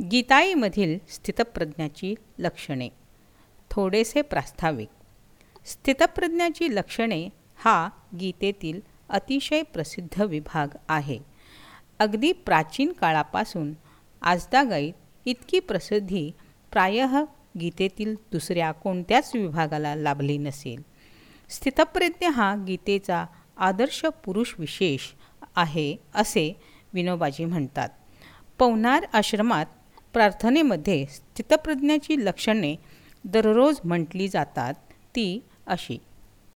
गीताईमधील स्थितप्रज्ञाची लक्षणे. थोडेसे प्रास्ताविक. स्थितप्रज्ञाची लक्षणे हा गीतेतील अतिशय प्रसिद्ध विभाग आहे. अगदी प्राचीन काळापासून आजदागाईत इतकी प्रसिद्धी प्रायः गीतेतील दुसऱ्या कोणत्याच विभागाला लाभली नसेल. स्थितप्रज्ञ हा गीतेचा आदर्श पुरुष विशेष आहे असे विनोबाजी म्हणतात. पवनार आश्रमात प्रार्थनेमध्ये स्थितप्रज्ञाची लक्षणे दररोज म्हटली जातात ती अशी.